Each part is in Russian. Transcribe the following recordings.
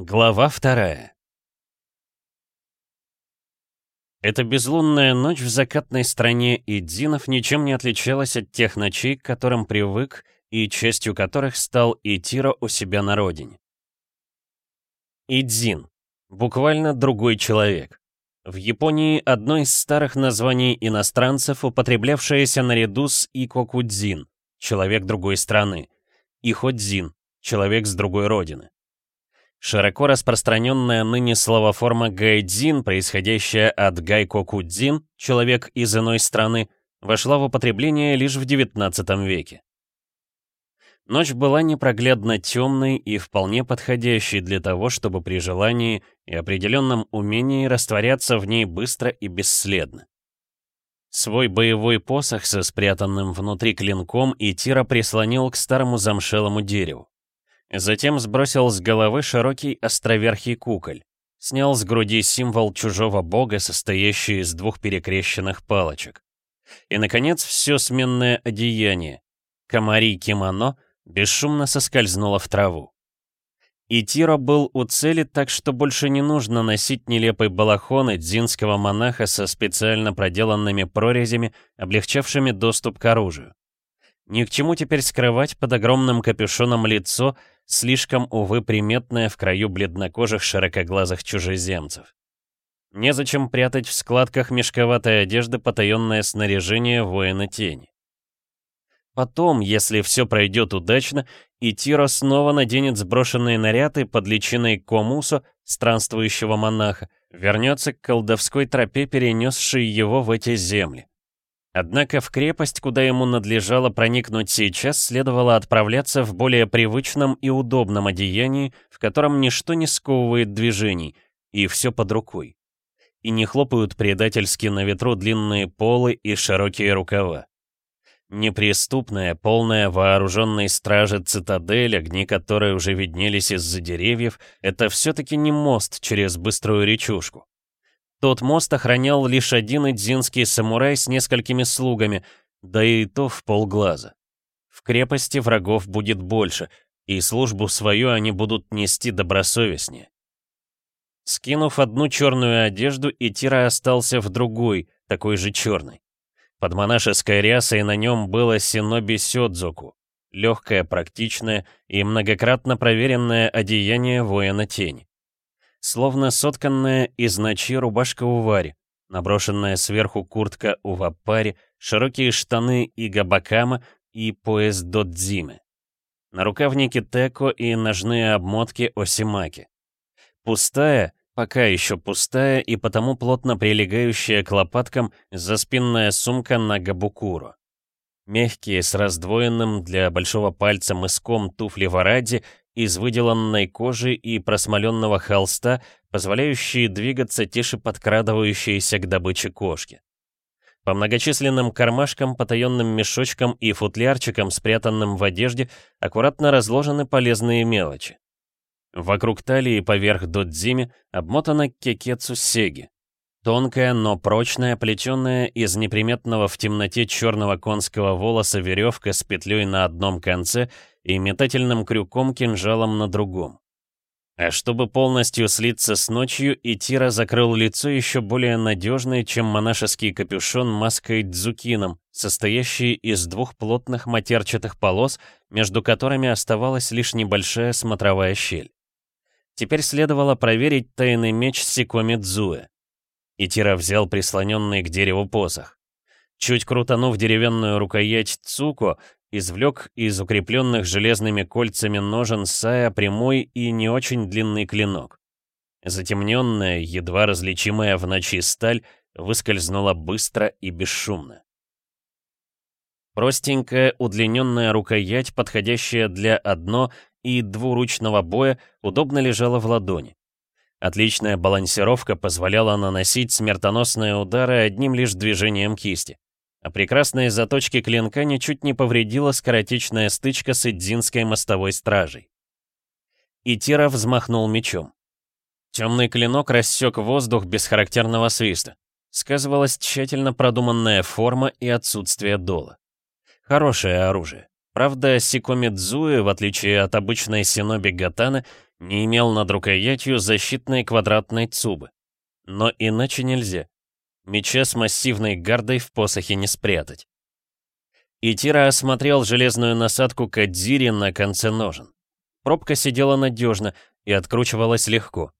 Глава вторая Эта безлунная ночь в закатной стране Идзинов ничем не отличалась от тех ночей, к которым привык и частью которых стал Итиро у себя на родине. Идзин. Буквально другой человек. В Японии одно из старых названий иностранцев, употреблявшееся наряду с Икокудзин, человек другой страны, и Ходзин, человек с другой родины. Широко распространенная ныне словоформа гайдзин, происходящая от гайкокудзин, человек из иной страны, вошла в употребление лишь в XIX веке. Ночь была непроглядно темной и вполне подходящей для того, чтобы при желании и определенном умении растворяться в ней быстро и бесследно. Свой боевой посох со спрятанным внутри клинком Итира прислонил к старому замшелому дереву. Затем сбросил с головы широкий островерхий куколь. Снял с груди символ чужого бога, состоящий из двух перекрещенных палочек. И, наконец, все сменное одеяние. Комарий кимоно бесшумно соскользнуло в траву. И Тиро был у цели, так что больше не нужно носить нелепый балахон дзинского монаха со специально проделанными прорезями, облегчавшими доступ к оружию. Ни к чему теперь скрывать под огромным капюшоном лицо, слишком, увы, приметное в краю бледнокожих широкоглазых чужеземцев. Незачем прятать в складках мешковатой одежды потаенное снаряжение воина тени. Потом, если все пройдет удачно, и снова наденет сброшенные наряды под личиной Комусо, странствующего монаха, вернется к колдовской тропе, перенесшей его в эти земли. Однако в крепость, куда ему надлежало проникнуть сейчас, следовало отправляться в более привычном и удобном одеянии, в котором ничто не сковывает движений, и все под рукой. И не хлопают предательски на ветру длинные полы и широкие рукава. Неприступная, полная вооруженной стражи цитадель, огни которой уже виднелись из-за деревьев, это все-таки не мост через быструю речушку. Тот мост охранял лишь один идзинский самурай с несколькими слугами, да и то в полглаза. В крепости врагов будет больше, и службу свою они будут нести добросовестнее. Скинув одну черную одежду, Итира остался в другой, такой же черной. Под монашеской рясой на нем было синоби сёдзоку, легкое, практичное и многократно проверенное одеяние воина тени словно сотканная из ночи рубашка у Вари, наброшенная сверху куртка у Вапари, широкие штаны и габакама и пояс Додзиме. На рукавнике Теко и ножные обмотки Осимаки. Пустая, пока еще пустая и потому плотно прилегающая к лопаткам заспинная сумка на Габукуро. Мягкие, с раздвоенным для большого пальца мыском туфли варади из выделанной кожи и просмоленного холста, позволяющие двигаться тише подкрадывающиеся к добыче кошки. По многочисленным кармашкам, потаенным мешочкам и футлярчикам, спрятанным в одежде, аккуратно разложены полезные мелочи. Вокруг талии поверх додзими обмотана кекецу сеги. Тонкая, но прочная, плетенная из неприметного в темноте черного конского волоса веревка с петлей на одном конце и метательным крюком-кинжалом на другом. А чтобы полностью слиться с ночью, Итира закрыл лицо еще более надежной, чем монашеский капюшон маской дзукином, состоящей из двух плотных матерчатых полос, между которыми оставалась лишь небольшая смотровая щель. Теперь следовало проверить тайный меч Сикоми Дзуэ. Итира взял прислоненный к дереву посох. Чуть крутанув деревянную рукоять Цуко, извлек из укрепленных железными кольцами ножен Сая прямой и не очень длинный клинок. Затемненная, едва различимая в ночи сталь выскользнула быстро и бесшумно. Простенькая удлиненная рукоять, подходящая для одно- и двуручного боя, удобно лежала в ладони. Отличная балансировка позволяла наносить смертоносные удары одним лишь движением кисти а прекрасные заточки клинка ничуть не повредила скоротечная стычка с Идзинской мостовой стражей. Итира взмахнул мечом. Темный клинок рассек воздух без характерного свиста. Сказывалась тщательно продуманная форма и отсутствие дола. Хорошее оружие. Правда, Сикомидзуэ, в отличие от обычной синоби Гатаны, Не имел над рукоятью защитной квадратной цубы. Но иначе нельзя. Меча с массивной гардой в посохе не спрятать. Итира осмотрел железную насадку Кадзири на конце ножен. Пробка сидела надежно и откручивалась легко.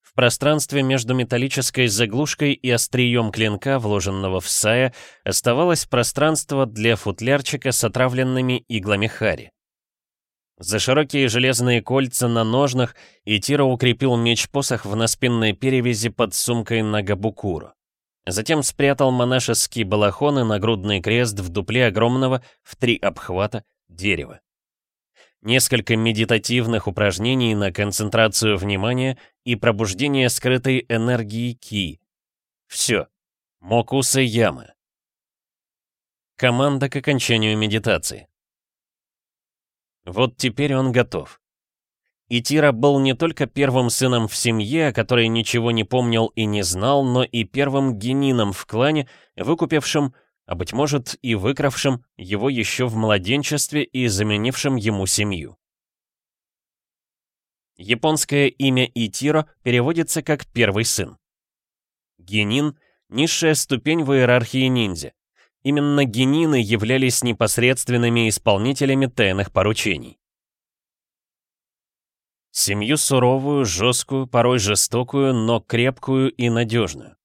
В пространстве между металлической заглушкой и острием клинка, вложенного в сая, оставалось пространство для футлярчика с отравленными иглами хари. За широкие железные кольца на ножнах Итира укрепил меч-посох в наспинной перевязи под сумкой на габукуру. Затем спрятал монашеский балахон и нагрудный крест в дупле огромного в три обхвата дерева. Несколько медитативных упражнений на концентрацию внимания и пробуждение скрытой энергии Ки. Все. Мокусы Ямы. Команда к окончанию медитации. Вот теперь он готов. Итира был не только первым сыном в семье, который ничего не помнил и не знал, но и первым генином в клане, выкупившим, а быть может и выкравшим его еще в младенчестве и заменившим ему семью. Японское имя Итиро переводится как «первый сын». Генин — низшая ступень в иерархии ниндзя. Именно генины являлись непосредственными исполнителями тайных поручений. Семью суровую, жесткую, порой жестокую, но крепкую и надежную.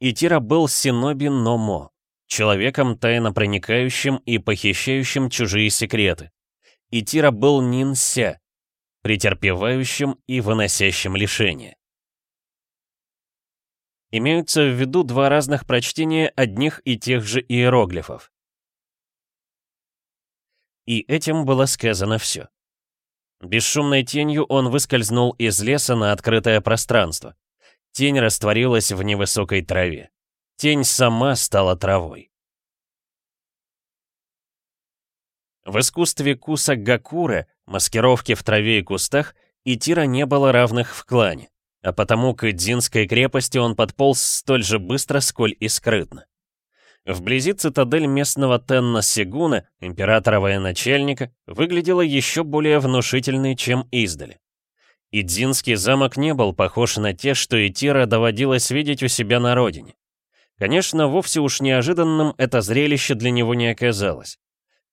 Итира был синоби Номо, человеком тайно проникающим и похищающим чужие секреты. Итира был нинся, претерпевающим и выносящим лишения. Имеются в виду два разных прочтения одних и тех же иероглифов. И этим было сказано все. Бесшумной тенью он выскользнул из леса на открытое пространство. Тень растворилась в невысокой траве. Тень сама стала травой. В искусстве куса гакура, маскировки в траве и кустах, и тира не было равных в клане а потому к Дзинской крепости он подполз столь же быстро, сколь и скрытно. Вблизи цитадель местного Тенна Сигуна, императора военачальника, выглядела еще более внушительной, чем издали. Идзинский замок не был похож на те, что Итира доводилось видеть у себя на родине. Конечно, вовсе уж неожиданным это зрелище для него не оказалось.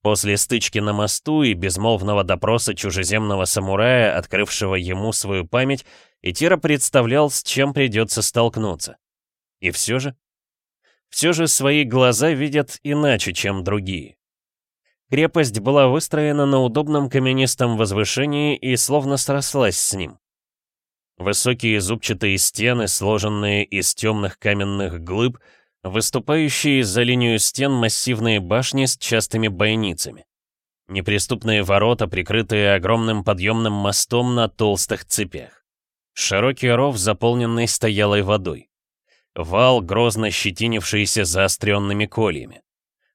После стычки на мосту и безмолвного допроса чужеземного самурая, открывшего ему свою память, Итира представлял, с чем придется столкнуться. И все же... Все же свои глаза видят иначе, чем другие. Крепость была выстроена на удобном каменистом возвышении и словно срослась с ним. Высокие зубчатые стены, сложенные из темных каменных глыб, Выступающие за линию стен массивные башни с частыми бойницами. Неприступные ворота, прикрытые огромным подъемным мостом на толстых цепях. Широкий ров, заполненный стоялой водой. Вал, грозно щетинившийся заостренными кольями.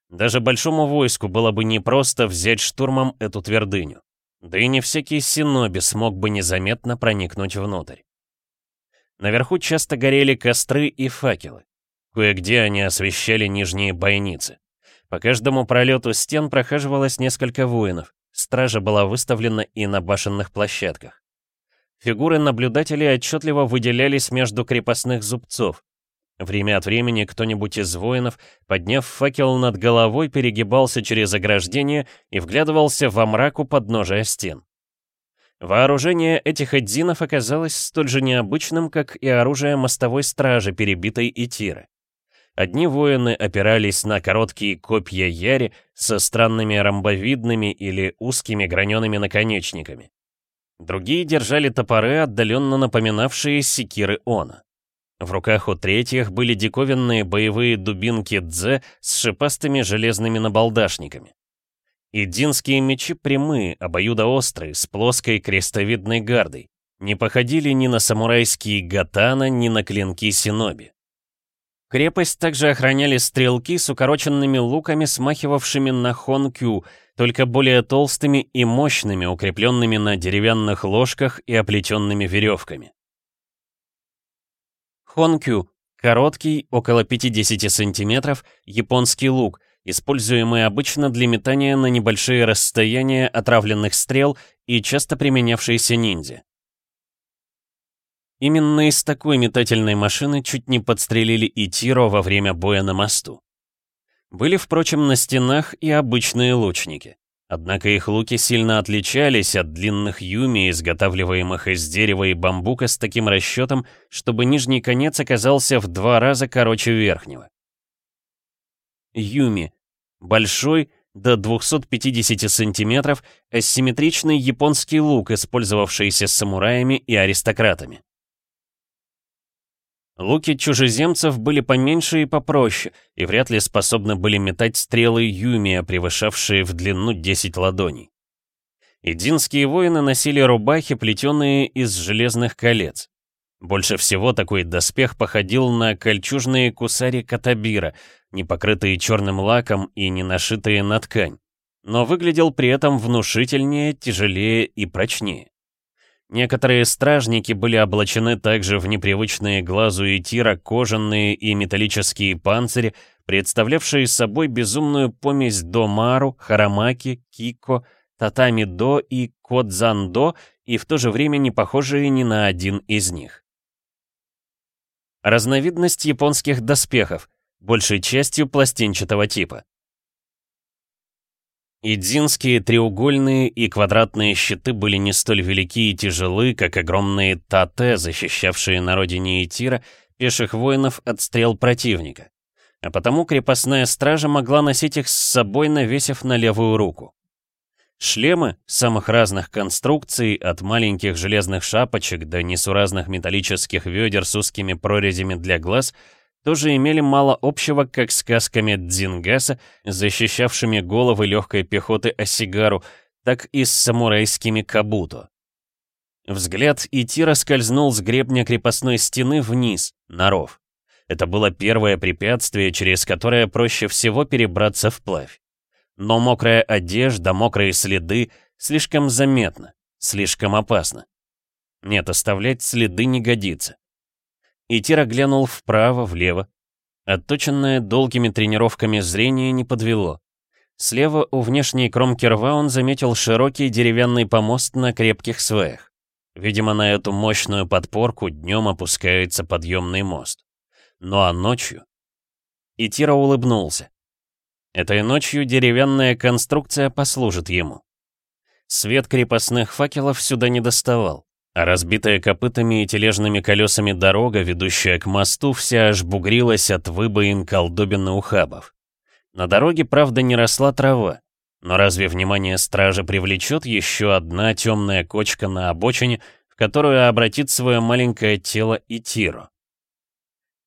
Даже большому войску было бы непросто взять штурмом эту твердыню. Да и не всякий синоби смог бы незаметно проникнуть внутрь. Наверху часто горели костры и факелы. Кое-где они освещали нижние бойницы. По каждому пролету стен прохаживалось несколько воинов. Стража была выставлена и на башенных площадках. Фигуры наблюдателей отчетливо выделялись между крепостных зубцов. Время от времени кто-нибудь из воинов, подняв факел над головой, перегибался через ограждение и вглядывался во мрак у подножия стен. Вооружение этих эдзинов оказалось столь же необычным, как и оружие мостовой стражи, перебитой Итиры. Одни воины опирались на короткие копья яри со странными ромбовидными или узкими гранеными наконечниками. Другие держали топоры, отдаленно напоминавшие секиры Она. В руках у третьих были диковинные боевые дубинки Дзе с шипастыми железными набалдашниками. Идинские мечи прямые, обоюдоострые, с плоской крестовидной гардой. Не походили ни на самурайские гатана, ни на клинки синоби. Крепость также охраняли стрелки с укороченными луками, смахивавшими на хонкю, только более толстыми и мощными, укрепленными на деревянных ложках и оплетенными веревками. Хонкю — короткий, около 50 сантиметров, японский лук, используемый обычно для метания на небольшие расстояния отравленных стрел и часто применявшийся ниндзя. Именно из такой метательной машины чуть не подстрелили и Тиро во время боя на мосту. Были, впрочем, на стенах и обычные лучники. Однако их луки сильно отличались от длинных юми, изготавливаемых из дерева и бамбука с таким расчетом, чтобы нижний конец оказался в два раза короче верхнего. Юми — большой, до 250 сантиметров, асимметричный японский лук, использовавшийся самураями и аристократами. Луки чужеземцев были поменьше и попроще, и вряд ли способны были метать стрелы Юмия, превышавшие в длину 10 ладоней. Идинские воины носили рубахи, плетеные из железных колец. Больше всего такой доспех походил на кольчужные кусари катабира, не покрытые черным лаком и не нашитые на ткань, но выглядел при этом внушительнее, тяжелее и прочнее. Некоторые стражники были облачены также в непривычные глазу и тира кожаные и металлические панцири, представлявшие собой безумную помесь домару, харамаки, кико, татами-до и кодзан-до, и в то же время не похожие ни на один из них. Разновидность японских доспехов, большей частью пластинчатого типа. Идзинские треугольные и квадратные щиты были не столь велики и тяжелы, как огромные тате, защищавшие на родине Итира пеших воинов от стрел противника. А потому крепостная стража могла носить их с собой, навесив на левую руку. Шлемы самых разных конструкций, от маленьких железных шапочек до несуразных металлических ведер с узкими прорезями для глаз — тоже имели мало общего как с касками Дзингаса, защищавшими головы легкой пехоты Осигару, так и с самурайскими кабуто. Взгляд Итира скользнул с гребня крепостной стены вниз, на ров. Это было первое препятствие, через которое проще всего перебраться вплавь. Но мокрая одежда, мокрые следы слишком заметно, слишком опасно. Нет, оставлять следы не годится. И Тира глянул вправо, влево. Отточенное долгими тренировками зрение не подвело. Слева у внешней кромки рва он заметил широкий деревянный помост на крепких сваях. Видимо, на эту мощную подпорку днем опускается подъемный мост. Ну а ночью... И Тира улыбнулся. Этой ночью деревянная конструкция послужит ему. Свет крепостных факелов сюда не доставал. А разбитая копытами и тележными колесами дорога, ведущая к мосту, вся аж бугрилась от выбоин колдобин и ухабов. На дороге, правда, не росла трава. Но разве внимание стража привлечет еще одна темная кочка на обочине, в которую обратит свое маленькое тело и тиру?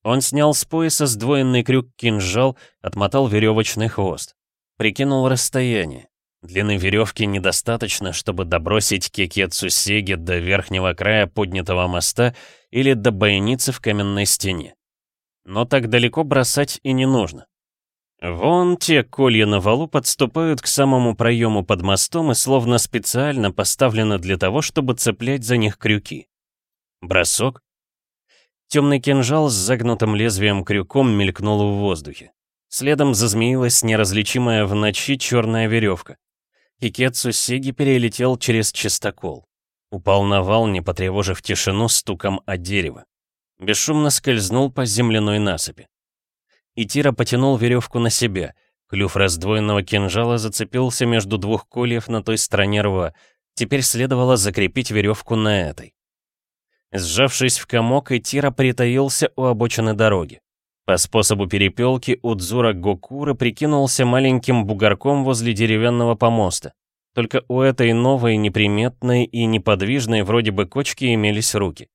Он снял с пояса сдвоенный крюк-кинжал, отмотал веревочный хвост. Прикинул расстояние. Длины веревки недостаточно, чтобы добросить Кекетсу Сеги до верхнего края поднятого моста или до бойницы в каменной стене. Но так далеко бросать и не нужно. Вон те колья на валу подступают к самому проему под мостом и словно специально поставлены для того, чтобы цеплять за них крюки. Бросок. Темный кинжал с загнутым лезвием крюком мелькнул в воздухе. Следом зазмеилась неразличимая в ночи черная веревка. Кикетсу Сиги перелетел через чистокол. Упал на вал, не потревожив тишину стуком о дерево. Бесшумно скользнул по земляной насыпи. Итира потянул веревку на себя. Клюв раздвоенного кинжала зацепился между двух кольев на той стороне рва. Теперь следовало закрепить веревку на этой. Сжавшись в комок, Итира притаился у обочины дороги. По способу перепелки Удзура Гокура прикинулся маленьким бугорком возле деревянного помоста. Только у этой новой, неприметной и неподвижной вроде бы кочки имелись руки.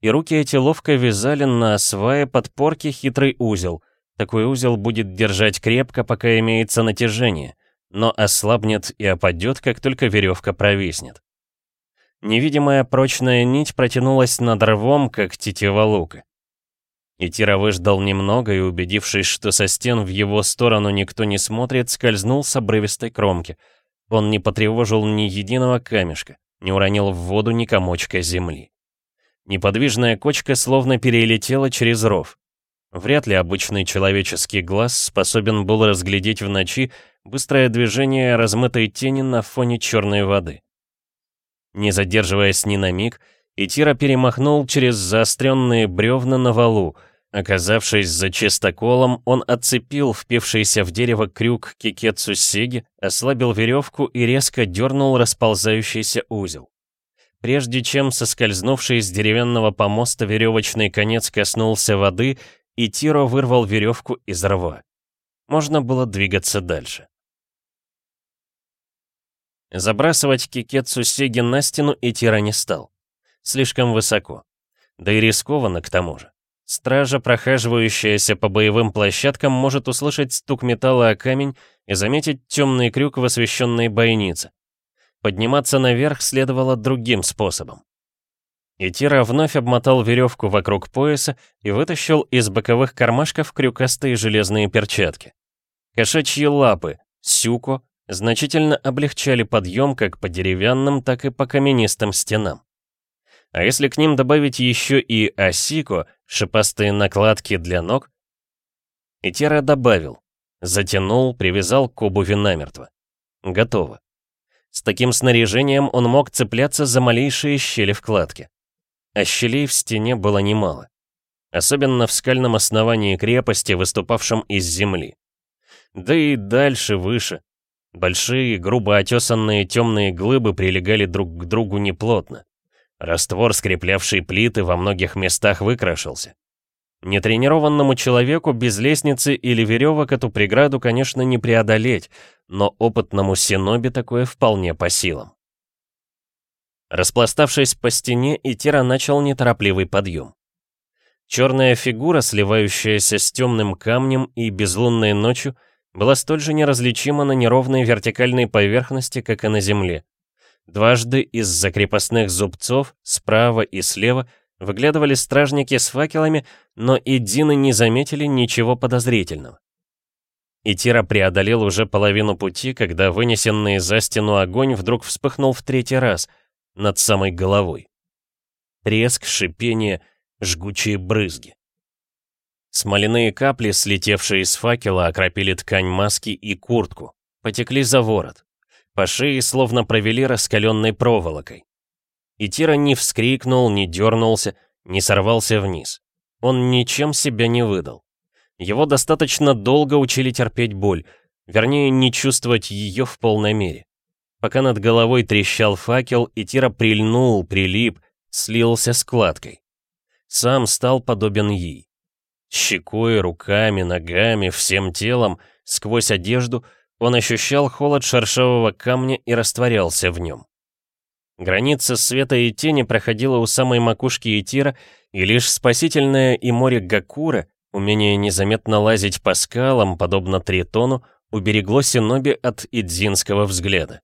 И руки эти ловко вязали на свае подпорки хитрый узел. Такой узел будет держать крепко, пока имеется натяжение, но ослабнет и опадет, как только веревка провиснет. Невидимая прочная нить протянулась над рвом, как тетива лука. И Тира выждал немного и, убедившись, что со стен в его сторону никто не смотрит, скользнул с обрывистой кромки. Он не потревожил ни единого камешка, не уронил в воду ни комочка земли. Неподвижная кочка словно перелетела через ров. Вряд ли обычный человеческий глаз способен был разглядеть в ночи быстрое движение размытой тени на фоне черной воды. Не задерживаясь ни на миг, и Тира перемахнул через заостренные бревна на валу. Оказавшись за чистоколом, он отцепил впившийся в дерево крюк кикетсу Сиги, ослабил веревку и резко дернул расползающийся узел. Прежде чем соскользнувший с деревянного помоста веревочный конец коснулся воды, и Тиро вырвал веревку из рва. Можно было двигаться дальше. Забрасывать кикетсу Сиги на стену и Тира не стал. Слишком высоко. Да и рискованно к тому же. Стража, прохаживающаяся по боевым площадкам, может услышать стук металла о камень и заметить темный крюк в освещенной бойнице. Подниматься наверх следовало другим способом. Итира вновь обмотал веревку вокруг пояса и вытащил из боковых кармашков крюкастые железные перчатки. Кошачьи лапы, сюко, значительно облегчали подъем как по деревянным, так и по каменистым стенам. А если к ним добавить еще и осико, шипастые накладки для ног? Итера добавил, затянул, привязал к обуви намертво. Готово. С таким снаряжением он мог цепляться за малейшие щели в кладке. А щелей в стене было немало. Особенно в скальном основании крепости, выступавшем из земли. Да и дальше, выше, Большие, грубо отесанные темные глыбы прилегали друг к другу неплотно. Раствор, скреплявший плиты, во многих местах выкрашился. Нетренированному человеку без лестницы или веревок эту преграду, конечно, не преодолеть, но опытному синоби такое вполне по силам. Распластавшись по стене, Итира начал неторопливый подъем. Черная фигура, сливающаяся с темным камнем и безлунной ночью, была столь же неразличима на неровной вертикальной поверхности, как и на земле. Дважды из-за крепостных зубцов, справа и слева, выглядывали стражники с факелами, но и Дины не заметили ничего подозрительного. Итира преодолел уже половину пути, когда вынесенный за стену огонь вдруг вспыхнул в третий раз, над самой головой. Треск, шипение, жгучие брызги. Смоляные капли, слетевшие из факела, окропили ткань маски и куртку. Потекли за ворот. По шее словно провели раскаленной проволокой. И Тира не вскрикнул, не дернулся, не сорвался вниз. Он ничем себя не выдал. Его достаточно долго учили терпеть боль, вернее, не чувствовать ее в полной мере. Пока над головой трещал факел, и Тира прильнул, прилип, слился складкой. Сам стал подобен ей. Щекой, руками, ногами, всем телом, сквозь одежду, он ощущал холод шершавого камня и растворялся в нем. Граница света и тени проходила у самой макушки Итира, и лишь спасительное и море Гакура, умение незаметно лазить по скалам, подобно Тритону, уберегло Синоби от идзинского взгляда.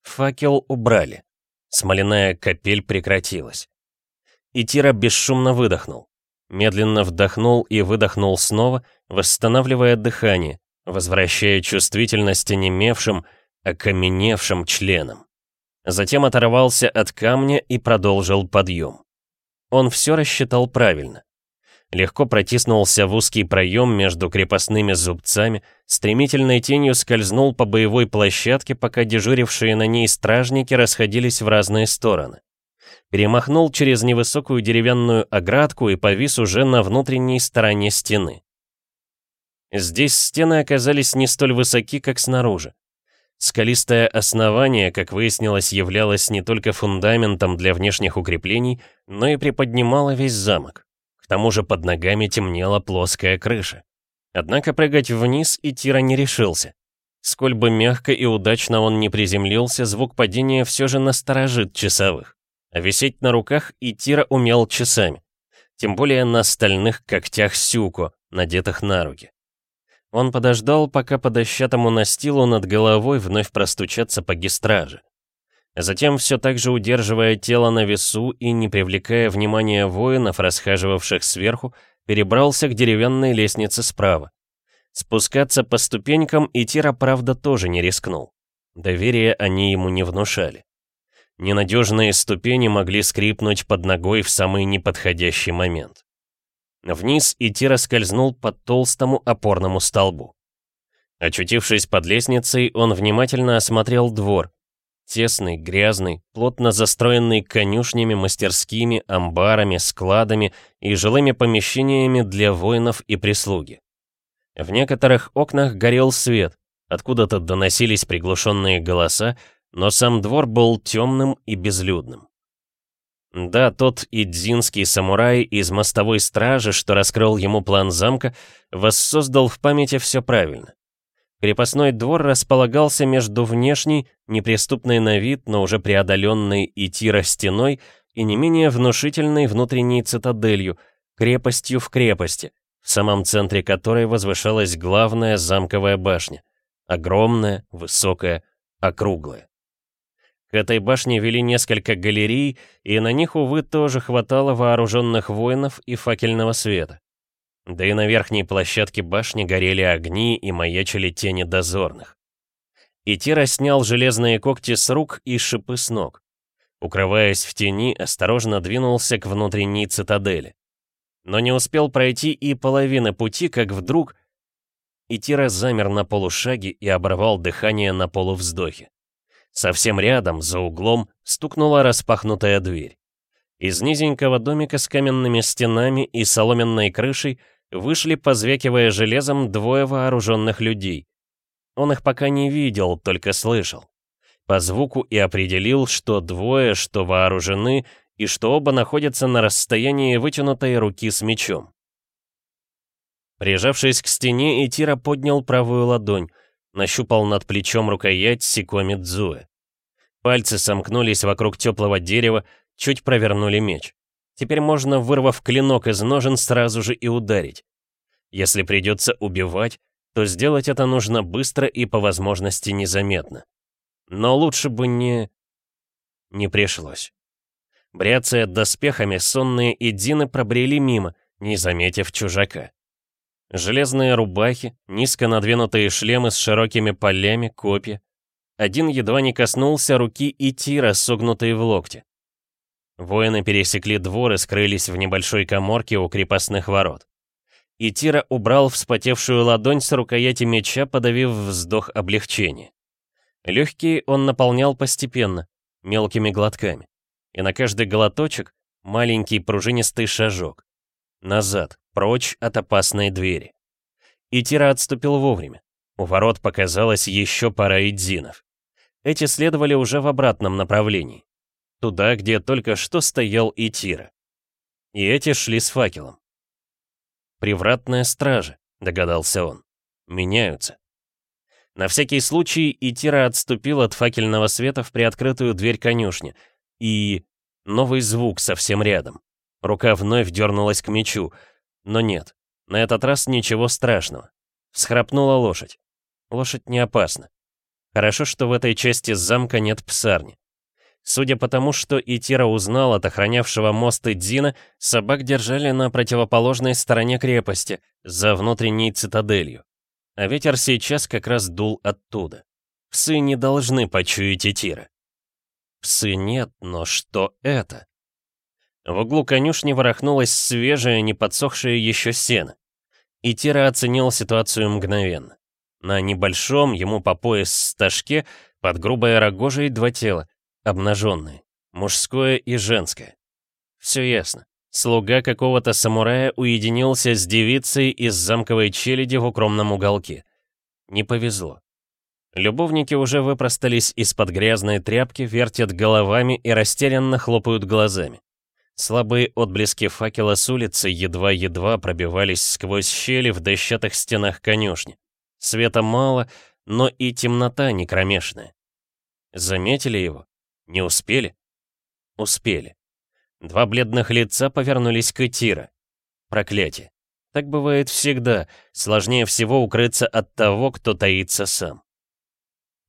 Факел убрали. Смоляная капель прекратилась. Итира бесшумно выдохнул. Медленно вдохнул и выдохнул снова, восстанавливая дыхание, возвращая чувствительность онемевшим, окаменевшим членам. Затем оторвался от камня и продолжил подъем. Он все рассчитал правильно. Легко протиснулся в узкий проем между крепостными зубцами, стремительной тенью скользнул по боевой площадке, пока дежурившие на ней стражники расходились в разные стороны перемахнул через невысокую деревянную оградку и повис уже на внутренней стороне стены. Здесь стены оказались не столь высоки, как снаружи. Скалистое основание, как выяснилось, являлось не только фундаментом для внешних укреплений, но и приподнимало весь замок. К тому же под ногами темнела плоская крыша. Однако прыгать вниз и Тира не решился. Сколь бы мягко и удачно он не приземлился, звук падения все же насторожит часовых. А висеть на руках и Тира умел часами. Тем более на стальных когтях сюко, надетых на руки. Он подождал, пока по дощатому настилу над головой вновь простучат сапоги стражи. Затем, все так же удерживая тело на весу и не привлекая внимания воинов, расхаживавших сверху, перебрался к деревянной лестнице справа. Спускаться по ступенькам и Тира, правда, тоже не рискнул. Доверие они ему не внушали. Ненадежные ступени могли скрипнуть под ногой в самый неподходящий момент. Вниз идти раскользнул под толстому опорному столбу. Очутившись под лестницей, он внимательно осмотрел двор. Тесный, грязный, плотно застроенный конюшнями, мастерскими, амбарами, складами и жилыми помещениями для воинов и прислуги. В некоторых окнах горел свет, откуда-то доносились приглушенные голоса, но сам двор был темным и безлюдным. Да, тот идзинский самурай из мостовой стражи, что раскрыл ему план замка, воссоздал в памяти все правильно. Крепостной двор располагался между внешней, неприступной на вид, но уже преодоленной и тира стеной, и не менее внушительной внутренней цитаделью, крепостью в крепости, в самом центре которой возвышалась главная замковая башня. Огромная, высокая, округлая. К этой башне вели несколько галерей, и на них, увы, тоже хватало вооруженных воинов и факельного света. Да и на верхней площадке башни горели огни и маячили тени дозорных. Итира снял железные когти с рук и шипы с ног. Укрываясь в тени, осторожно двинулся к внутренней цитадели. Но не успел пройти и половины пути, как вдруг... Итира замер на полушаге и оборвал дыхание на полувздохе. Совсем рядом, за углом, стукнула распахнутая дверь. Из низенького домика с каменными стенами и соломенной крышей вышли, позвякивая железом, двое вооруженных людей. Он их пока не видел, только слышал. По звуку и определил, что двое, что вооружены, и что оба находятся на расстоянии вытянутой руки с мечом. Прижавшись к стене, Итира поднял правую ладонь, нащупал над плечом рукоять Сикоми Дзуэ. Пальцы сомкнулись вокруг теплого дерева, чуть провернули меч. Теперь можно, вырвав клинок из ножен, сразу же и ударить. Если придется убивать, то сделать это нужно быстро и по возможности незаметно. Но лучше бы не... Не пришлось. Бряцая доспехами, сонные идины пробрели мимо, не заметив чужака. Железные рубахи, низко надвинутые шлемы с широкими полями, копья. Один едва не коснулся руки и тира, согнутой в локте. Воины пересекли двор и скрылись в небольшой коморке у крепостных ворот. И Тира убрал вспотевшую ладонь с рукояти меча, подавив вздох облегчения. Легкие он наполнял постепенно, мелкими глотками. И на каждый глоточек маленький пружинистый шажок. Назад, прочь от опасной двери. И Тира отступил вовремя. У ворот показалось еще пара идзинов. Эти следовали уже в обратном направлении. Туда, где только что стоял Итира. И эти шли с факелом. «Привратная стража», — догадался он. «Меняются». На всякий случай Итира отступил от факельного света в приоткрытую дверь конюшни. И... Новый звук совсем рядом. Рука вновь дернулась к мечу. Но нет, на этот раз ничего страшного. Всхрапнула лошадь. Лошадь не опасна. Хорошо, что в этой части замка нет псарни. Судя по тому, что Итира узнал от охранявшего мост Идзина, собак держали на противоположной стороне крепости, за внутренней цитаделью. А ветер сейчас как раз дул оттуда. Псы не должны почуять Итира. Псы нет, но что это? В углу конюшни ворохнулось свежее, не подсохшее еще сено. Итира оценил ситуацию мгновенно. На небольшом, ему по пояс стажке, под грубой рогожей два тела, обнаженные, мужское и женское. Все ясно. Слуга какого-то самурая уединился с девицей из замковой челяди в укромном уголке. Не повезло. Любовники уже выпростались из-под грязной тряпки, вертят головами и растерянно хлопают глазами. Слабые отблески факела с улицы едва-едва пробивались сквозь щели в дощатых стенах конюшни. Света мало, но и темнота не кромешная. Заметили его? Не успели? Успели. Два бледных лица повернулись к Этира. Проклятие. Так бывает всегда. Сложнее всего укрыться от того, кто таится сам.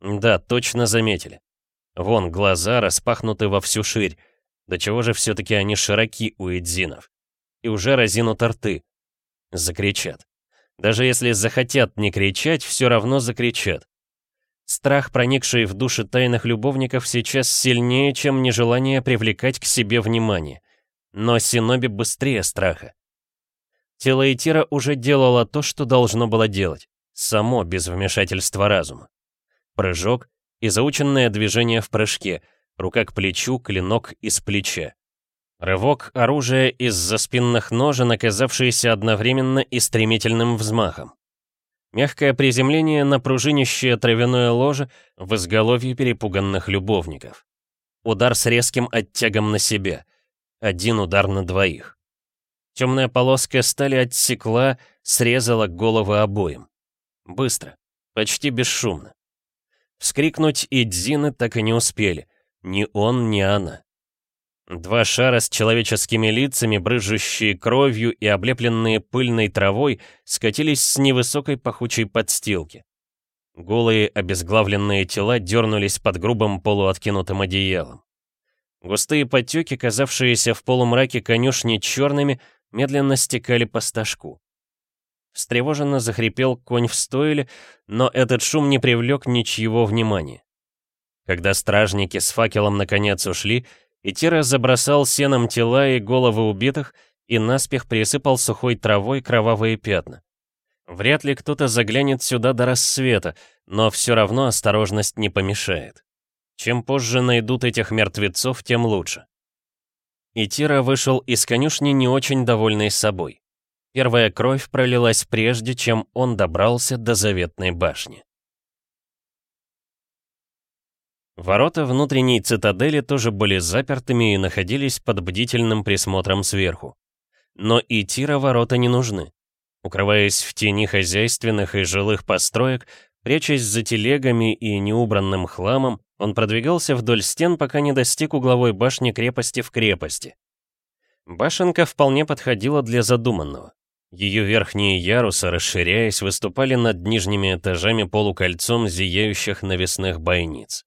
Да, точно заметили. Вон, глаза распахнуты во всю ширь. До чего же все-таки они широки у Эдзинов. И уже разинут рты. Закричат. Даже если захотят не кричать, все равно закричат. Страх, проникший в души тайных любовников, сейчас сильнее, чем нежелание привлекать к себе внимание. Но Синоби быстрее страха. Тело Итира уже делало то, что должно было делать. Само, без вмешательства разума. Прыжок, и заученное движение в прыжке, рука к плечу, клинок из плеча. Рывок оружия из-за спинных ножен, оказавшийся одновременно и стремительным взмахом. Мягкое приземление на пружинищее травяное ложе в изголовье перепуганных любовников. Удар с резким оттягом на себя. Один удар на двоих. Темная полоска стали отсекла, срезала головы обоим. Быстро, почти бесшумно. Вскрикнуть и Дзины так и не успели. Ни он, ни она. Два шара с человеческими лицами, брыжущие кровью и облепленные пыльной травой, скатились с невысокой пахучей подстилки. Голые обезглавленные тела дернулись под грубым полуоткинутым одеялом. Густые потеки, казавшиеся в полумраке конюшни черными, медленно стекали по стажку. Встревоженно захрипел конь в стойле, но этот шум не привлек ничьего внимания. Когда стражники с факелом наконец ушли, Итира забросал сеном тела и головы убитых и наспех присыпал сухой травой кровавые пятна. Вряд ли кто-то заглянет сюда до рассвета, но все равно осторожность не помешает. Чем позже найдут этих мертвецов, тем лучше. Итира вышел из конюшни не очень довольный собой. Первая кровь пролилась прежде, чем он добрался до заветной башни. Ворота внутренней цитадели тоже были запертыми и находились под бдительным присмотром сверху. Но и Тира ворота не нужны. Укрываясь в тени хозяйственных и жилых построек, прячась за телегами и неубранным хламом, он продвигался вдоль стен, пока не достиг угловой башни крепости в крепости. Башенка вполне подходила для задуманного. Ее верхние ярусы, расширяясь, выступали над нижними этажами полукольцом зияющих навесных бойниц.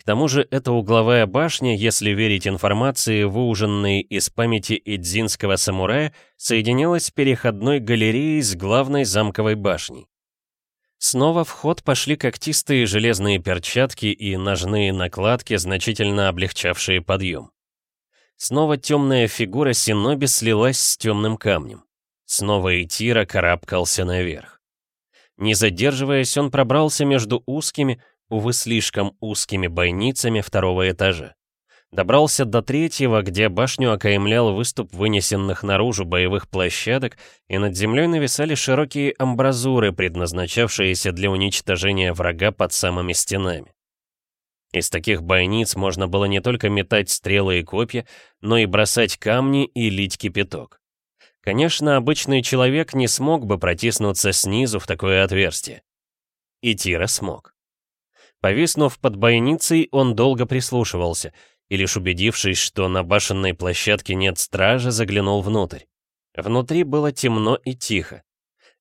К тому же эта угловая башня, если верить информации, выуженной из памяти идзинского самурая, соединялась с переходной галереей с главной замковой башней. Снова в ход пошли когтистые железные перчатки и ножные накладки, значительно облегчавшие подъем. Снова темная фигура Синоби слилась с темным камнем. Снова Итира карабкался наверх. Не задерживаясь, он пробрался между узкими, увы, слишком узкими бойницами второго этажа. Добрался до третьего, где башню окаймлял выступ вынесенных наружу боевых площадок, и над землей нависали широкие амбразуры, предназначавшиеся для уничтожения врага под самыми стенами. Из таких бойниц можно было не только метать стрелы и копья, но и бросать камни и лить кипяток. Конечно, обычный человек не смог бы протиснуться снизу в такое отверстие. И Тира смог. Повиснув под бойницей, он долго прислушивался, и лишь убедившись, что на башенной площадке нет стражи, заглянул внутрь. Внутри было темно и тихо.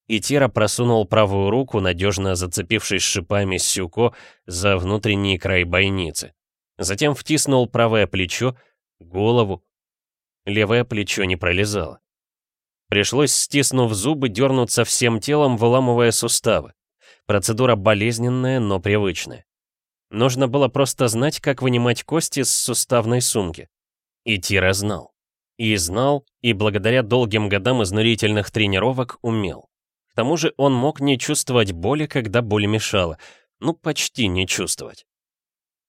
И Тира просунул правую руку, надежно зацепившись шипами сюко за внутренний край бойницы. Затем втиснул правое плечо, голову. Левое плечо не пролезало. Пришлось, стиснув зубы, дернуться всем телом, выламывая суставы. Процедура болезненная, но привычная. Нужно было просто знать, как вынимать кости с суставной сумки. И Тира знал. И знал, и благодаря долгим годам изнурительных тренировок умел. К тому же он мог не чувствовать боли, когда боль мешала. Ну, почти не чувствовать.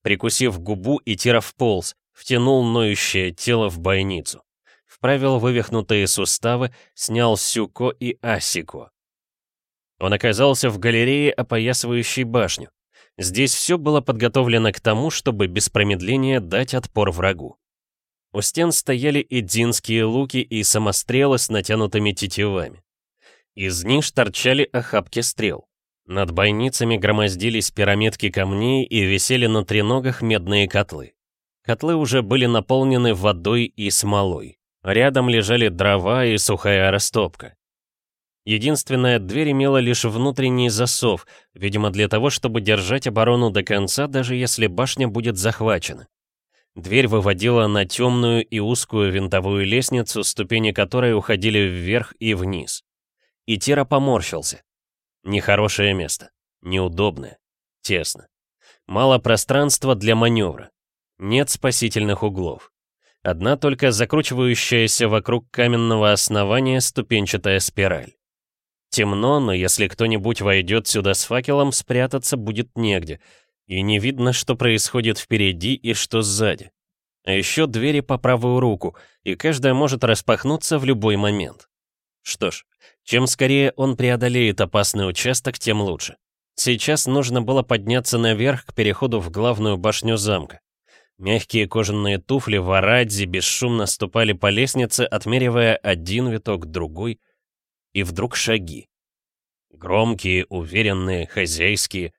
Прикусив губу, Итира вполз, втянул ноющее тело в бойницу. Вправил вывихнутые суставы, снял сюко и асико. Он оказался в галерее, опоясывающей башню. Здесь все было подготовлено к тому, чтобы без промедления дать отпор врагу. У стен стояли эдзинские луки и самострелы с натянутыми тетивами. Из них торчали охапки стрел. Над бойницами громоздились пирамидки камней и висели на треногах медные котлы. Котлы уже были наполнены водой и смолой. Рядом лежали дрова и сухая растопка. Единственная дверь имела лишь внутренний засов, видимо для того, чтобы держать оборону до конца, даже если башня будет захвачена. Дверь выводила на темную и узкую винтовую лестницу, ступени которой уходили вверх и вниз. И Тира поморщился. Нехорошее место. Неудобное. Тесно. Мало пространства для маневра. Нет спасительных углов. Одна только закручивающаяся вокруг каменного основания ступенчатая спираль. Темно, но если кто-нибудь войдет сюда с факелом, спрятаться будет негде. И не видно, что происходит впереди и что сзади. А еще двери по правую руку, и каждая может распахнуться в любой момент. Что ж, чем скорее он преодолеет опасный участок, тем лучше. Сейчас нужно было подняться наверх к переходу в главную башню замка. Мягкие кожаные туфли в Арадзе бесшумно ступали по лестнице, отмеривая один виток, другой, и вдруг шаги. Громкие, уверенные, хозяйские.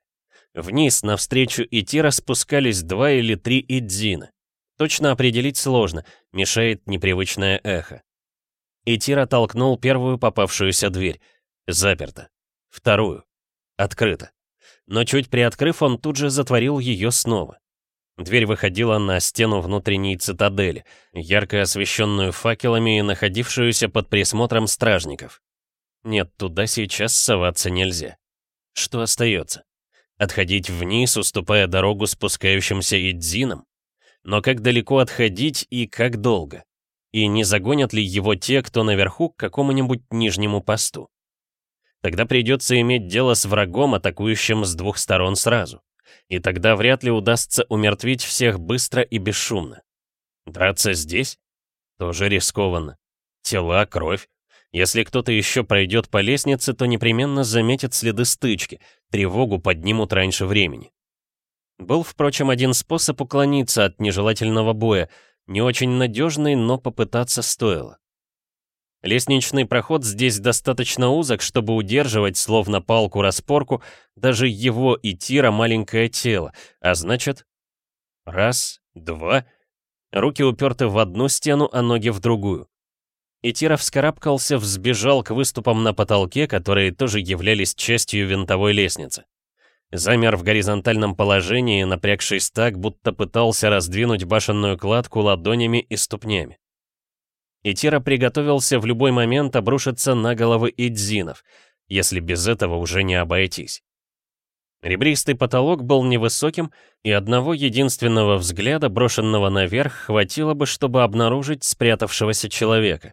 Вниз, навстречу Итира, спускались два или три Идзина. Точно определить сложно, мешает непривычное эхо. Итира толкнул первую попавшуюся дверь. Заперто. Вторую. Открыто. Но чуть приоткрыв, он тут же затворил ее снова. Дверь выходила на стену внутренней цитадели, ярко освещенную факелами и находившуюся под присмотром стражников. Нет, туда сейчас соваться нельзя. Что остается? Отходить вниз, уступая дорогу спускающимся идзинам? Но как далеко отходить и как долго? И не загонят ли его те, кто наверху, к какому-нибудь нижнему посту? Тогда придется иметь дело с врагом, атакующим с двух сторон сразу. И тогда вряд ли удастся умертвить всех быстро и бесшумно. Драться здесь? Тоже рискованно. Тела, кровь. Если кто-то еще пройдет по лестнице, то непременно заметит следы стычки, тревогу поднимут раньше времени. Был, впрочем, один способ уклониться от нежелательного боя — не очень надежный, но попытаться стоило. Лестничный проход здесь достаточно узок, чтобы удерживать, словно палку-распорку, даже его и Тира маленькое тело, а значит... Раз, два... Руки уперты в одну стену, а ноги в другую. И Тира вскарабкался, взбежал к выступам на потолке, которые тоже являлись частью винтовой лестницы. Замер в горизонтальном положении, напрягшись так, будто пытался раздвинуть башенную кладку ладонями и ступнями. Итира приготовился в любой момент обрушиться на головы идзинов, если без этого уже не обойтись. Ребристый потолок был невысоким, и одного единственного взгляда, брошенного наверх, хватило бы, чтобы обнаружить спрятавшегося человека.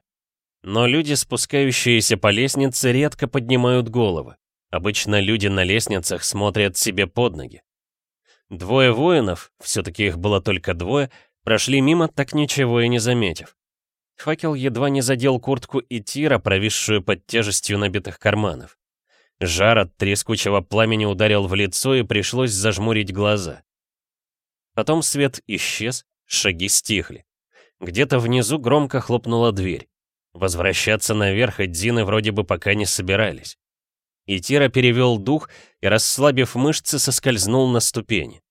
Но люди, спускающиеся по лестнице, редко поднимают головы. Обычно люди на лестницах смотрят себе под ноги. Двое воинов, все-таки их было только двое, прошли мимо, так ничего и не заметив. Факел едва не задел куртку и тира, провисшую под тяжестью набитых карманов. Жар от трескучего пламени ударил в лицо и пришлось зажмурить глаза. Потом свет исчез, шаги стихли. Где-то внизу громко хлопнула дверь. Возвращаться наверх Эдзины вроде бы пока не собирались. И Тира перевел дух и, расслабив мышцы, соскользнул на ступени.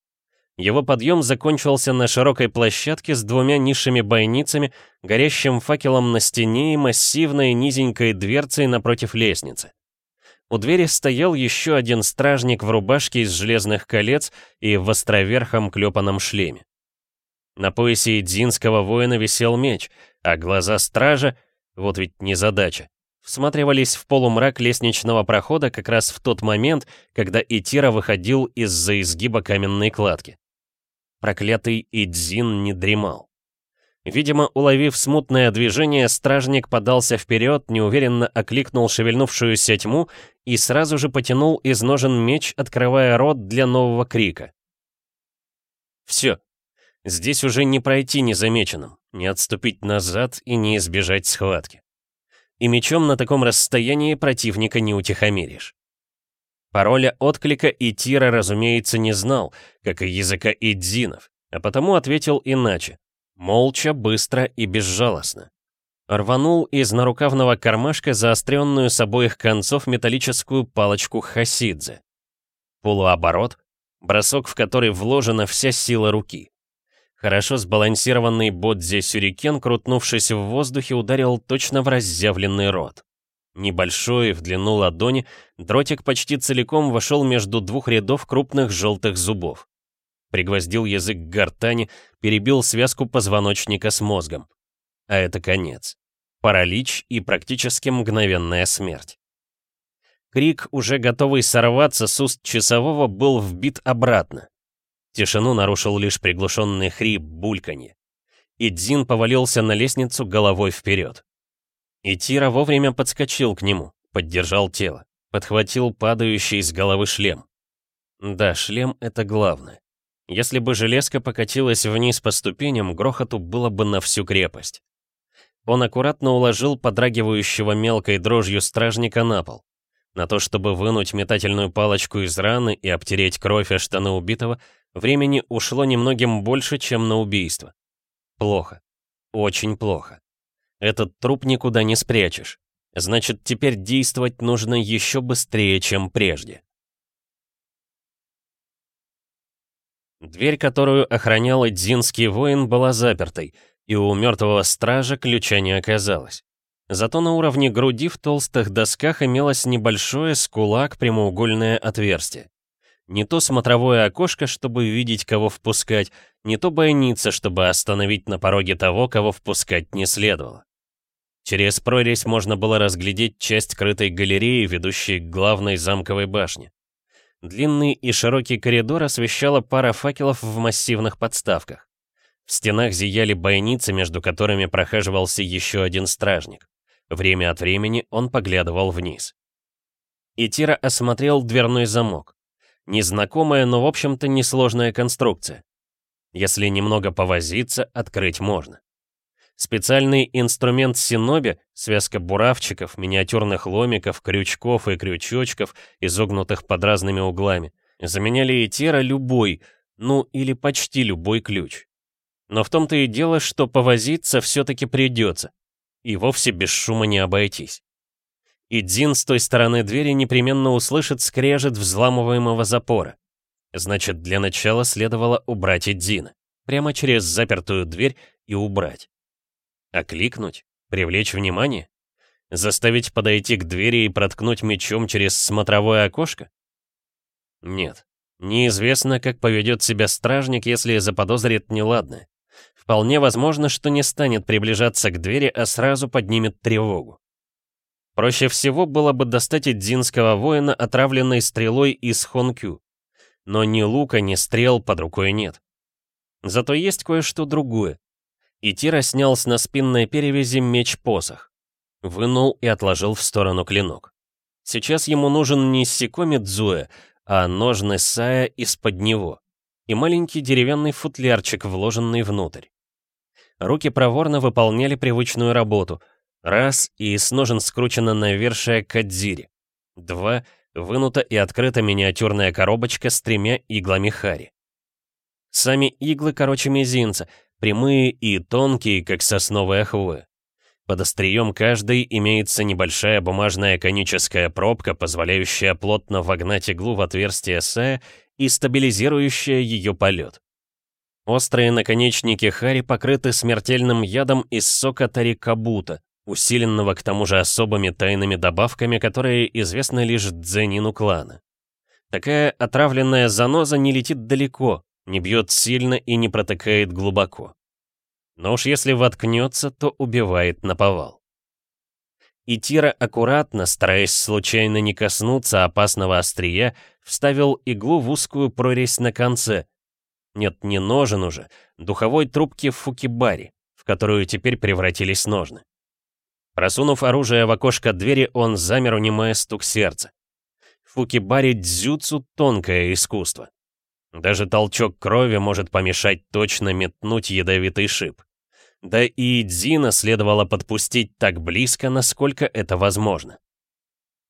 Его подъем закончился на широкой площадке с двумя низшими бойницами, горящим факелом на стене и массивной низенькой дверцей напротив лестницы. У двери стоял еще один стражник в рубашке из железных колец и в островерхом клепанном шлеме. На поясе идзинского воина висел меч, а глаза стража, вот ведь незадача, всматривались в полумрак лестничного прохода как раз в тот момент, когда Итира выходил из-за изгиба каменной кладки. Проклятый Идзин не дремал. Видимо, уловив смутное движение, стражник подался вперед, неуверенно окликнул шевельнувшуюся тьму и сразу же потянул из ножен меч, открывая рот для нового крика. Все. Здесь уже не пройти незамеченным, не отступить назад и не избежать схватки и мечом на таком расстоянии противника не утихомиришь. Пароля отклика и Тира, разумеется, не знал, как и языка идзинов, а потому ответил иначе, молча, быстро и безжалостно. Рванул из нарукавного кармашка заостренную с обоих концов металлическую палочку хасидзе. Полуоборот, бросок в который вложена вся сила руки. Хорошо сбалансированный бодзи-сюрикен, крутнувшись в воздухе, ударил точно в разъявленный рот. Небольшой, в длину ладони, дротик почти целиком вошел между двух рядов крупных желтых зубов. Пригвоздил язык к гортани, перебил связку позвоночника с мозгом. А это конец. Паралич и практически мгновенная смерть. Крик, уже готовый сорваться с уст часового, был вбит обратно. Тишину нарушил лишь приглушенный хрип, бульканье. И Дзин повалился на лестницу головой вперед. И Тира вовремя подскочил к нему, поддержал тело, подхватил падающий с головы шлем. Да, шлем — это главное. Если бы железка покатилась вниз по ступеням, грохоту было бы на всю крепость. Он аккуратно уложил подрагивающего мелкой дрожью стражника на пол. На то, чтобы вынуть метательную палочку из раны и обтереть кровь о штаны убитого, времени ушло немногим больше, чем на убийство. Плохо. Очень плохо. Этот труп никуда не спрячешь. Значит, теперь действовать нужно еще быстрее, чем прежде. Дверь, которую охранял Эдзинский воин, была запертой, и у мертвого стража ключа не оказалось. Зато на уровне груди в толстых досках имелось небольшое с кулак прямоугольное отверстие. Не то смотровое окошко, чтобы видеть, кого впускать, не то бойница, чтобы остановить на пороге того, кого впускать не следовало. Через прорезь можно было разглядеть часть крытой галереи, ведущей к главной замковой башне. Длинный и широкий коридор освещала пара факелов в массивных подставках. В стенах зияли бойницы, между которыми прохаживался еще один стражник. Время от времени он поглядывал вниз. Итира осмотрел дверной замок. Незнакомая, но в общем-то несложная конструкция. Если немного повозиться, открыть можно. Специальный инструмент Синоби, связка буравчиков, миниатюрных ломиков, крючков и крючочков, изогнутых под разными углами, заменяли Этера любой, ну или почти любой ключ. Но в том-то и дело, что повозиться все-таки придется, и вовсе без шума не обойтись. И Дзин с той стороны двери непременно услышит скрежет взламываемого запора. Значит, для начала следовало убрать Эдзина. Прямо через запертую дверь и убрать. Окликнуть? Привлечь внимание? Заставить подойти к двери и проткнуть мечом через смотровое окошко? Нет. Неизвестно, как поведет себя стражник, если заподозрит неладное. Вполне возможно, что не станет приближаться к двери, а сразу поднимет тревогу. Проще всего было бы достать дзинского воина, отравленной стрелой из Хонкю. Но ни лука, ни стрел под рукой нет. Зато есть кое-что другое. И Тира снял с наспинной перевязи меч-посох. Вынул и отложил в сторону клинок. Сейчас ему нужен не Сикоми Дзуэ, а ножны Сая из-под него. И маленький деревянный футлярчик, вложенный внутрь. Руки проворно выполняли привычную работу. Раз, и с ножен скручена навершие кадзири. Два, вынута и открыта миниатюрная коробочка с тремя иглами хари. Сами иглы короче мизинца — прямые и тонкие, как сосновые хвоя. Под острием каждой имеется небольшая бумажная коническая пробка, позволяющая плотно вогнать иглу в отверстие Сая и стабилизирующая ее полет. Острые наконечники хари покрыты смертельным ядом из сока тарикабута, усиленного к тому же особыми тайными добавками, которые известны лишь дзенину клана. Такая отравленная заноза не летит далеко, не бьет сильно и не протыкает глубоко. Но уж если воткнется, то убивает наповал. И Тира аккуратно, стараясь случайно не коснуться опасного острия, вставил иглу в узкую прорезь на конце. Нет, не ножен уже, духовой трубки фукибари, в которую теперь превратились ножны. Просунув оружие в окошко двери, он замер, унимая стук сердца. Фукибари дзюцу — тонкое искусство. Даже толчок крови может помешать точно метнуть ядовитый шип. Да и Дзина следовало подпустить так близко, насколько это возможно.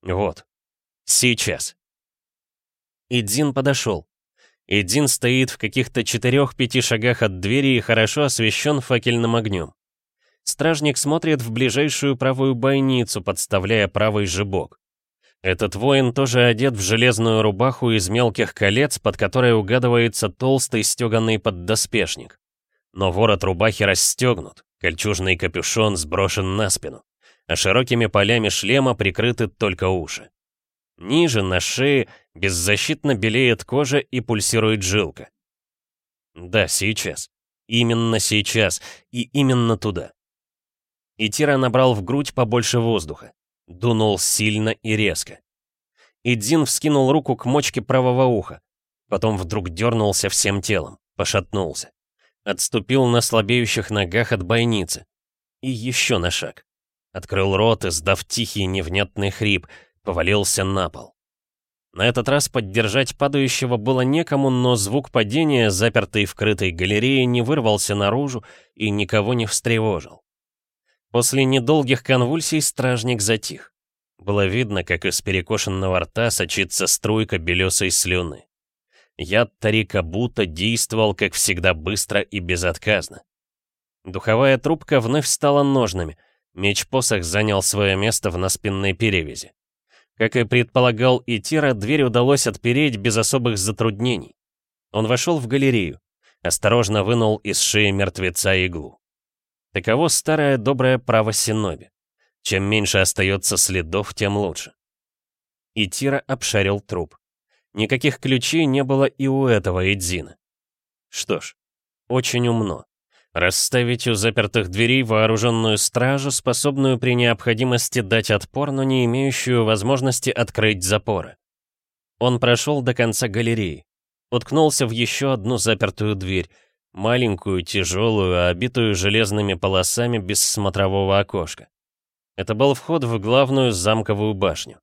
Вот. Сейчас. Идзин подошел. Идзин стоит в каких-то четырех-пяти шагах от двери и хорошо освещен факельным огнем. Стражник смотрит в ближайшую правую бойницу, подставляя правый жибок. Этот воин тоже одет в железную рубаху из мелких колец, под которой угадывается толстый стеганый поддоспешник. Но ворот рубахи расстегнут, кольчужный капюшон сброшен на спину, а широкими полями шлема прикрыты только уши. Ниже, на шее, беззащитно белеет кожа и пульсирует жилка. Да, сейчас. Именно сейчас. И именно туда. И Тира набрал в грудь побольше воздуха. Дунул сильно и резко. Идзин вскинул руку к мочке правого уха. Потом вдруг дернулся всем телом, пошатнулся. Отступил на слабеющих ногах от бойницы. И еще на шаг. Открыл рот, издав тихий невнятный хрип, повалился на пол. На этот раз поддержать падающего было некому, но звук падения, запертый в крытой галерее, не вырвался наружу и никого не встревожил. После недолгих конвульсий стражник затих. Было видно, как из перекошенного рта сочится струйка белесой слюны. Яд Тарика Бута действовал, как всегда, быстро и безотказно. Духовая трубка вновь стала ножными, меч-посох занял свое место в наспинной перевязи. Как и предполагал Итира, дверь удалось отпереть без особых затруднений. Он вошел в галерею, осторожно вынул из шеи мертвеца иглу. Таково старое доброе право Синоби. Чем меньше остается следов, тем лучше. Итира обшарил труп. Никаких ключей не было и у этого Эдзина. Что ж, очень умно. Расставить у запертых дверей вооруженную стражу, способную при необходимости дать отпор, но не имеющую возможности открыть запоры. Он прошел до конца галереи, уткнулся в еще одну запертую дверь, маленькую, тяжелую, обитую железными полосами без смотрового окошка. Это был вход в главную замковую башню.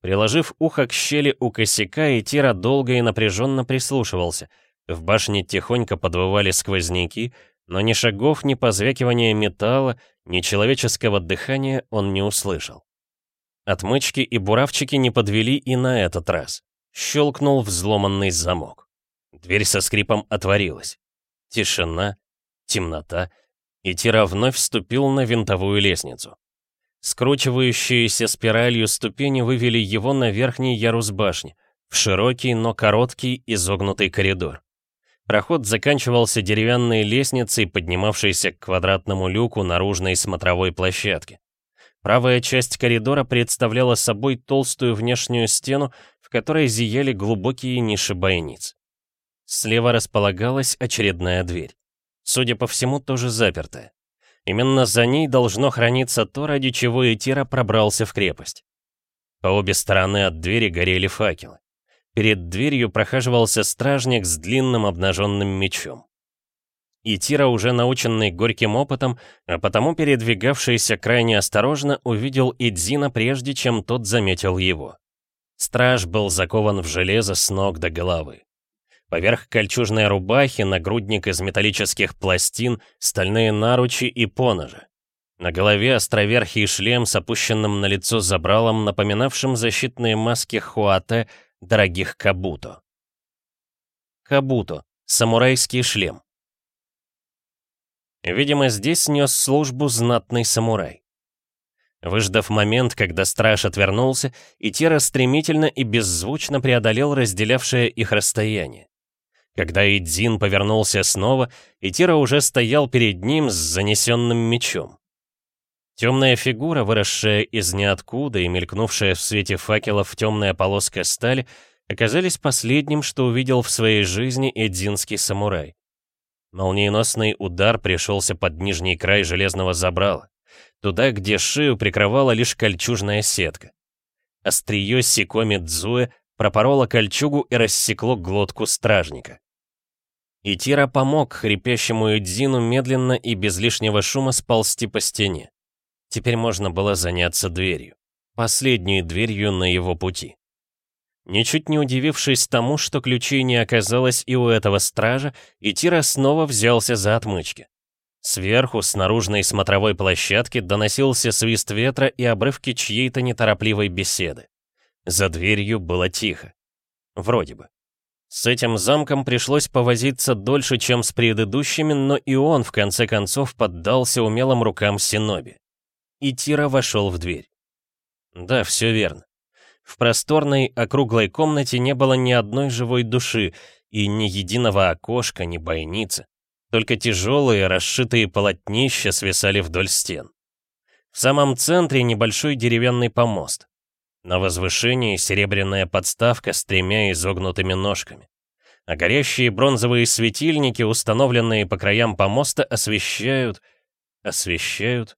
Приложив ухо к щели у косяка, Итира долго и напряженно прислушивался — в башне тихонько подвывали сквозняки, но ни шагов, ни позвякивания металла, ни человеческого дыхания он не услышал. Отмычки и буравчики не подвели и на этот раз. Щелкнул взломанный замок. Дверь со скрипом отворилась. Тишина, темнота, и Тира вновь вступил на винтовую лестницу. Скручивающиеся спиралью ступени вывели его на верхний ярус башни, в широкий, но короткий изогнутый коридор. Проход заканчивался деревянной лестницей, поднимавшейся к квадратному люку наружной смотровой площадки. Правая часть коридора представляла собой толстую внешнюю стену, в которой зияли глубокие ниши бойниц. Слева располагалась очередная дверь. Судя по всему, тоже запертая. Именно за ней должно храниться то, ради чего Этира пробрался в крепость. По обе стороны от двери горели факелы. Перед дверью прохаживался стражник с длинным обнаженным мечом. И Тира, уже наученный горьким опытом, а потому передвигавшийся крайне осторожно, увидел Идзина, прежде чем тот заметил его. Страж был закован в железо с ног до головы. Поверх кольчужной рубахи нагрудник из металлических пластин, стальные наручи и поножи. На голове островерхий шлем с опущенным на лицо забралом, напоминавшим защитные маски Хуате дорогих кабуто. Кабуто — самурайский шлем. Видимо, здесь нес службу знатный самурай. Выждав момент, когда страж отвернулся, Итира стремительно и беззвучно преодолел разделявшее их расстояние. Когда Идзин повернулся снова, Итира уже стоял перед ним с занесенным мечом. Темная фигура, выросшая из ниоткуда и мелькнувшая в свете факелов темная полоска стали, оказались последним, что увидел в своей жизни эдзинский самурай. Молниеносный удар пришелся под нижний край железного забрала, туда, где шею прикрывала лишь кольчужная сетка. Острие Сикоми Дзуэ пропороло кольчугу и рассекло глотку стражника. Итира помог хрипящему Эдзину медленно и без лишнего шума сползти по стене. Теперь можно было заняться дверью. Последней дверью на его пути. Ничуть не удивившись тому, что ключей не оказалось и у этого стража, Итира снова взялся за отмычки. Сверху, с наружной смотровой площадки, доносился свист ветра и обрывки чьей-то неторопливой беседы. За дверью было тихо. Вроде бы. С этим замком пришлось повозиться дольше, чем с предыдущими, но и он, в конце концов, поддался умелым рукам Синоби и Тира вошел в дверь. Да, все верно. В просторной, округлой комнате не было ни одной живой души и ни единого окошка, ни бойницы. Только тяжелые, расшитые полотнища свисали вдоль стен. В самом центре небольшой деревянный помост. На возвышении серебряная подставка с тремя изогнутыми ножками. А горящие бронзовые светильники, установленные по краям помоста, освещают... освещают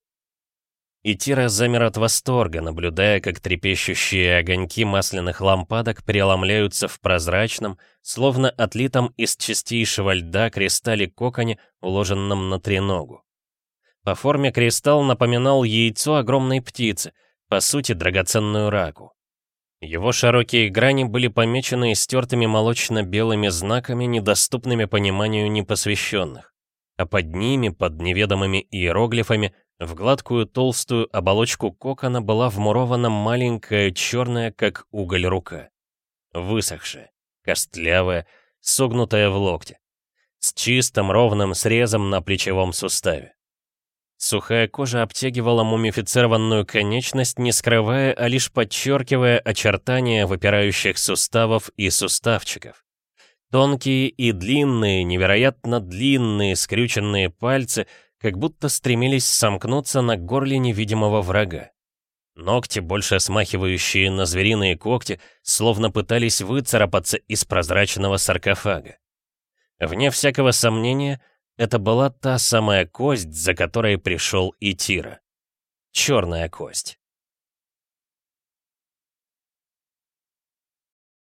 и Тира замер от восторга, наблюдая, как трепещущие огоньки масляных лампадок преломляются в прозрачном, словно отлитом из чистейшего льда кристалле коконе, уложенном на треногу. По форме кристалл напоминал яйцо огромной птицы, по сути драгоценную раку. Его широкие грани были помечены истертыми молочно-белыми знаками, недоступными пониманию непосвященных. А под ними, под неведомыми иероглифами, в гладкую толстую оболочку кокона была вмурована маленькая черная, как уголь, рука. Высохшая, костлявая, согнутая в локте. С чистым ровным срезом на плечевом суставе. Сухая кожа обтягивала мумифицированную конечность, не скрывая, а лишь подчеркивая очертания выпирающих суставов и суставчиков. Тонкие и длинные, невероятно длинные скрюченные пальцы как будто стремились сомкнуться на горле невидимого врага. Ногти, больше смахивающие на звериные когти, словно пытались выцарапаться из прозрачного саркофага. Вне всякого сомнения, это была та самая кость, за которой пришел и Тира. Черная кость.